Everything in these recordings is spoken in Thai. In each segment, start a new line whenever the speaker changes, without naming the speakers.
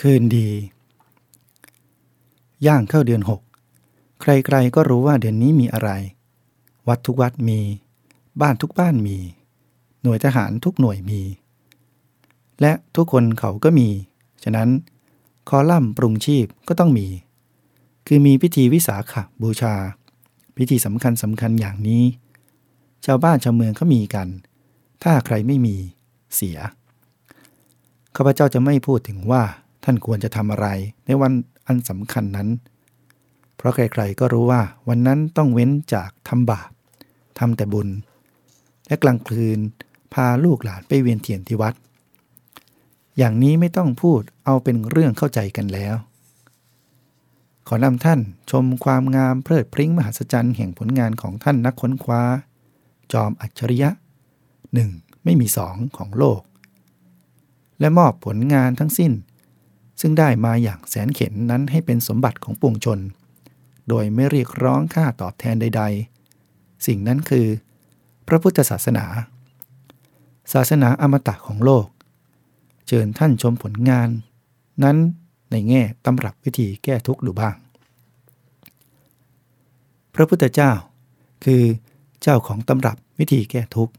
คืนดี ย่างเข้าเดือนหกใครๆก็รู้ว่าเดือนนี้มีอะไร วัดทุกวัดมี บ้านทุกบ้านมี หน่วยทหารทุกหน่วยมี และทุกคนเขาก็มี ฉะนั้น คอลัมน์ปรุงชีพก็ต้องมี คือมีพิธีวิสาขบูชา พิธีสำคัญสำคัญอย่างนี้ ชาวบ้านชาวเมืองเขามีกัน ถ้าใครไม่มีเสียข้าพเจ้าจะไม่พูดถึงว่า ท่านควรจะทำอะไร ในวันอันสำคัญนั้น เพราะใครๆก็รู้ว่าวันนั้นต้องเว้นจากทำบาปทำแต่บุญ และกลางคืนพาลูกหลานไปเวียนเทียนที่วัด อย่างนี้ไม่ต้องพูดเอาเป็นเรื่องเข้าใจกันแล้ว ขอนำท่านชมความงามเพลิดพริ้งมหัศจรรย์แห่งผลงานของท่านนักค้นคว้า จอมอัจฉริยะหนึ่งไม่มีสองของโลก และมอบผลงานทั้งสิ้น ซึ่งได้มาอย่างแสนเข็นนั้นให้เป็นสมบัติของปวงชน โดยไม่เรียกร้องค่าตอบแทนใด ๆ สิ่งนั้นคือ พระพุทธศาสนา ศาสนาอมตะของโลก เชิญท่านชมผลงาน นั้นในแง่ตำรับวิธีแก้ทุกข์ดูบ้าง พระพุทธเจ้า คือเจ้าของตำรับวิธีแก้ทุกข์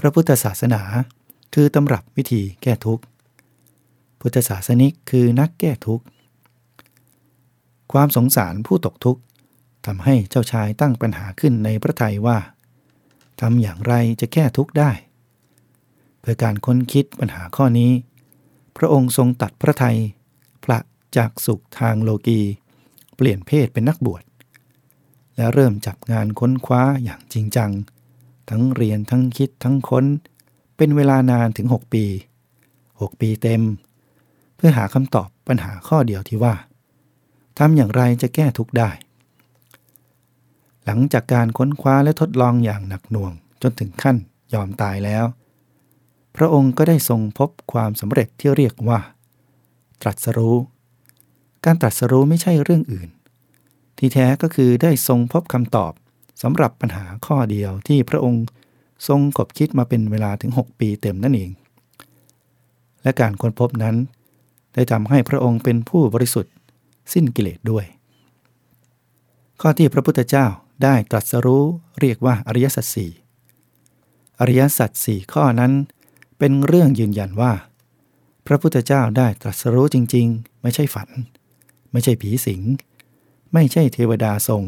พระพุทธศาสนา คือตำรับวิธีแก้ทุกข์ พุทธศาสนิกคือนักแก้ทุกข์ ความสงสารผู้ตกทุกข์ทำให้เจ้าชายตั้งปัญหาขึ้นในพระทัยว่าทำอย่างไรจะแก้ทุกข์ได้ เพื่อการค้นคิดปัญหาข้อนี้ พระองค์ทรงตัดพระทัยพระจากสุขทางโลกี เปลี่ยนเพศเป็นนักบวช และเริ่มจับงานค้นคว้าอย่างจริงจัง ทั้งเรียนทั้งคิดทั้งค้น เป็นเวลานานถึง 6 ปี 6 ปีเต็ม เพื่อหาคำตอบปัญหาข้อเดียวที่ว่าทำอย่างไรจะแก้ทุกข์ได้ หลังจากการค้นคว้าและทดลองอย่างหนักหน่วงจนถึงขั้นยอมตายแล้ว พระองค์ก็ได้ทรงพบความสำเร็จที่เรียกว่า ตรัสรู้ การตรัสรู้ไม่ใช่เรื่องอื่น ที่แท้ก็คือได้ทรงพบคำตอบสำหรับปัญหาข้อเดียวที่พระองค์ทรงกบคิดมาเป็นเวลาถึง 6 ปีเต็มนั่นเอง และการค้นพบนั้น ได้ทำให้พระองค์เป็นผู้บริสุทธิ์ สิ้นกิเลสด้วย ข้อที่พระพุทธเจ้าได้ตรัสรู้เรียกว่าอริยสัจสี่อริยสัจสี่ข้อนั้น เป็นเรื่องยืนยันว่า พระพุทธเจ้าได้ตรัสรู้จริง ๆ ไม่ใช่ฝัน ไม่ใช่ผีสิง ไม่ใช่เทวดาทรง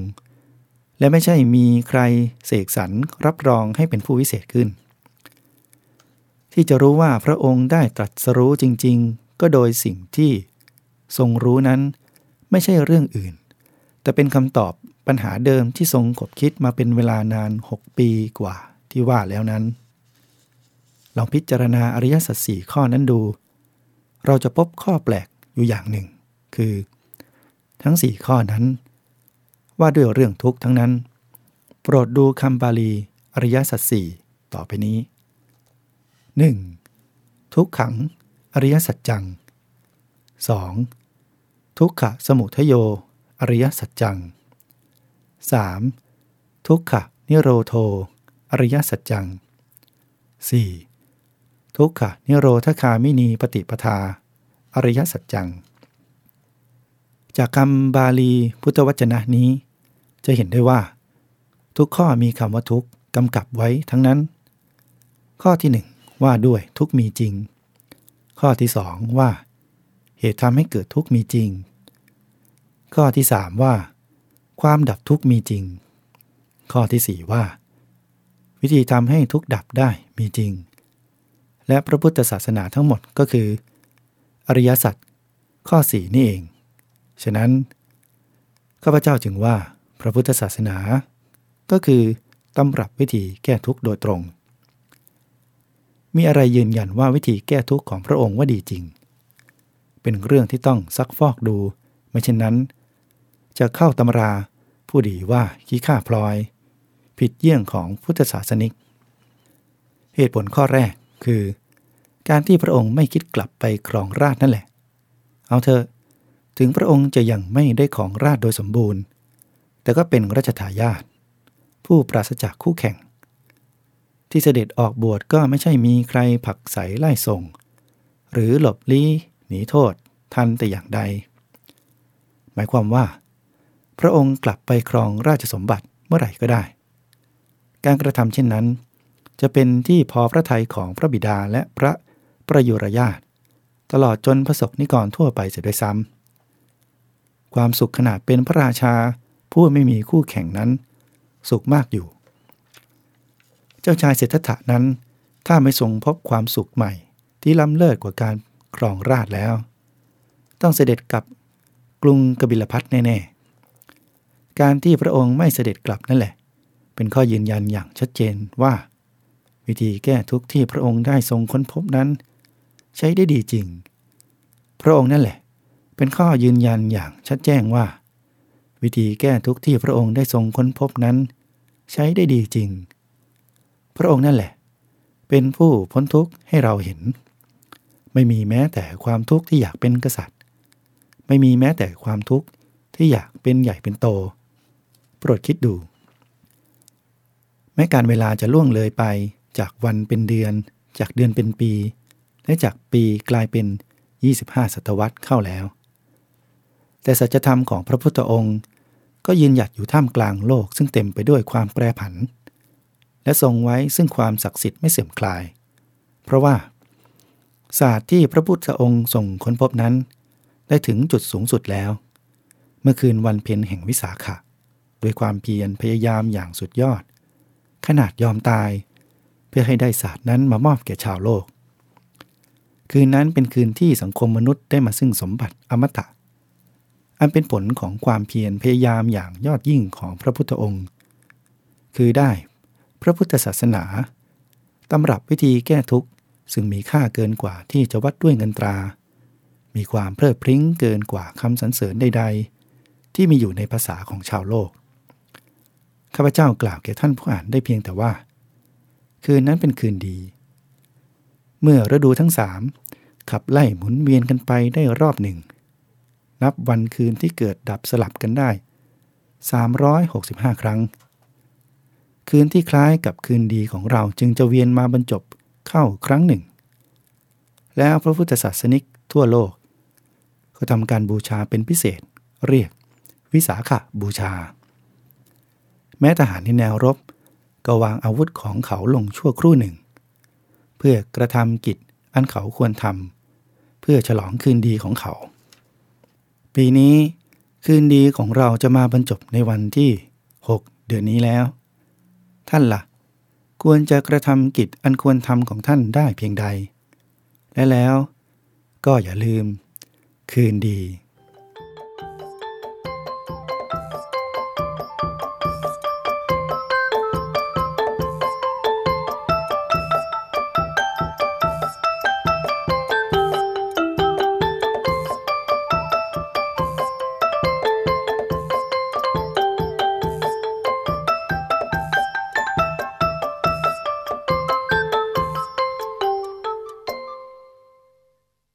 และไม่ใช่มีใครเสกสรรรับรองให้เป็นผู้วิเศษขึ้น ที่จะรู้ว่าพระองค์ได้ตรัสรู้จริง ๆ ก็โดยสิ่งที่ทรงรู้นั้นไม่ใช่เรื่องอื่น แต่เป็นคำตอบปัญหาเดิมที่ทรงกบคิดมาเป็นเวลานาน 6 ปีกว่าที่ว่าแล้วนั้น ลองพิจารณาอริยสัจสี่ข้อนั้นดู เราจะพบข้อแปลกอยู่อย่างหนึ่ง คือ ทั้งสี่ข้อนั้น ว่าด้วยเรื่องทุกข์ทั้งนั้น โปรดดูคำบาลีอริยสัจสี่ต่อไปนี้ 1. ทุกขัง อริยสัจจัง 2. ทุกขะสมุทโย อริยสัจจัง 3. ทุกขะนิโรโท อริยสัจจัง 4. ทุกขะนิโรธคามินีปฏิปทา อริยสัจจัง จากคำบาลีพุทธวจนะนี้ จะเห็นได้ว่า ทุกข้อมีคำว่าทุกกำกับไว้ทั้งนั้น ข้อที่หนึ่งว่าด้วยทุกมีจริง ข้อที่สองว่า เหตุทำให้เกิดทุกมีจริง ข้อที่สามว่า ความดับทุกมีจริง ข้อที่สี่ว่า วิธีทำให้ทุกดับได้มีจริง และพระพุทธศาสนาทั้งหมดก็คือ อริยสัจข้อสี่นี่เอง ฉะนั้นข้าพเจ้าจึงว่าพระพุทธศาสนา ก็คือตำรับวิธีแก้ทุกข์โดยตรง มีอะไรยืนยันว่าวิธีแก้ทุกข์ของพระองค์ว่าดีจริง เป็นเรื่องที่ต้องซักฟอกดู ไม่เช่นนั้น จะเข้าตำราผู้ดีว่าขี้ข้าพลอย ผิดเยี่ยงของพุทธศาสนิก เหตุผลข้อแรกคือ การที่พระองค์ไม่คิดกลับไปครองราชนั่นแหละ เอาเถอะถึงพระองค์จะยังไม่ได้ของราชโดยสมบูรณ์ แต่ก็เป็นรัชทายาทผู้ปราศจากคู่แข่ง ที่เสด็จออกบวชก็ไม่ใช่มีใครผักใสไล่ส่ง หรือหลบลี้หนีโทษทันแต่อย่างใด หมายความว่า พระองค์กลับไปครองราชสมบัติเมื่อไหร่ก็ได้ การกระทำเช่นนั้น จะเป็นที่พอพระทัยของพระบิดาและพระประยุรญาตตลอดจนพระศกนิกรทั่วไปเสียด้วยซ้ำความสุขขนาดเป็นพระราชาผู้ไม่มีคู่แข่งนั้น สุขมากอยู่ จ้าชายเศรษฐะนั้น ถ้าไม่ทรงพบความสุขใหม่ ที่ล้ำเลิศกว่าการครองราชแล้ว ต้องเสด็จกลับกรุงกบิลพัทแน่ๆ การที่พระองค์ไม่เสด็จกลับนั่นแหละ เป็นข้อยืนยันอย่างชัดเจนว่า วิธีแก้ทุกข์ที่พระองค์ได้ทรงค้นพบนั้น ใช้ได้ดีจริง พระองค์นั่นแหละ เป็นข้อยืนยันอย่างชัดแจ้งว่า วิธีแก้ทุกข์ที่พระองค์ได้ทรงค้นพบนั้น ใช้ได้ดีจริง พระองค์นั่นแหละ เป็นผู้พ้นทุกข์ให้เราเห็น ไม่มีแม้แต่ความทุกข์ที่อยากเป็นกษัตริย์ ไม่มีแม้แต่ความทุกข์ที่อยากเป็นใหญ่เป็นโต โปรดคิดดู แม้การเวลาจะล่วงเลยไปจากวันเป็นเดือน จากเดือนเป็นปี และจากปีกลายเป็น 25 ศตวรรษเข้าแล้ว แต่สัจธรรมของพระพุทธองค์ ก็ยืนหยัดอยู่ท่ามกลางโลกซึ่งเต็มไปด้วยความแปรผัน และทรงไว้ซึ่งความศักดิ์สิทธิ์ไม่เสื่อมคลาย เพราะว่า ศาสตร์ที่พระพุทธองค์ทรงค้นพบนั้น ได้ถึงจุดสูงสุดแล้ว เมื่อคืนวันเพ็ญแห่งวิสาขะด้วยความเพียรพยายามอย่างสุดยอด ขนาดยอมตาย เพื่อให้ได้ศาสตร์นั้นมามอบแก่ชาวโลก คืนนั้นเป็นคืนที่สังคมมนุษย์ได้มาซึ่งสมบัติอมตะ อันเป็นผลของความเพียรพยายามอย่างยอดยิ่งของพระพุทธองค์ คือได้ พระพุทธศาสนา ตำรับวิธีแก้ทุกข์ซึ่งมีค่าเกินกว่าที่จะวัดด้วยเงินตรา มีความเพลิดพริ้งเกินกว่าคำสรรเสริญใด ๆ ที่มีอยู่ในภาษาของชาวโลก ข้าพเจ้ากล่าวแก่ท่านผู้อ่านได้เพียงแต่ว่า คืนนั้นเป็นคืนดี เมื่อฤดูทั้งสามขับไล่หมุนเวียนกันไปได้รอบหนึ่ง นับวันคืนที่เกิดดับสลับกันได้ 365 ครั้ง คืนที่คล้ายกับคืนดีของเราจึงจะเวียนมาบรรจบเข้าครั้งหนึ่ง แล้วพระพุทธศาสนิกทั่วโลก ก็ทำการบูชาเป็นพิเศษ เรียก วิสาขบูชา แม้ทหารในแนวรบ ก็วางอาวุธของเขาลงชั่วครู่หนึ่ง เพื่อกระทำกิจอันเขาควรทำเพื่อฉลองคืนดีของเขา ปีนี้คืนดีของเราจะมาบรรจบในวันที่ 6 เดือนนี้แล้ว ท่านละ่ะ ควรจะกระทำกิจอันควรทำของท่านได้เพียงใด และแล้วก็อย่าลืม คืนดี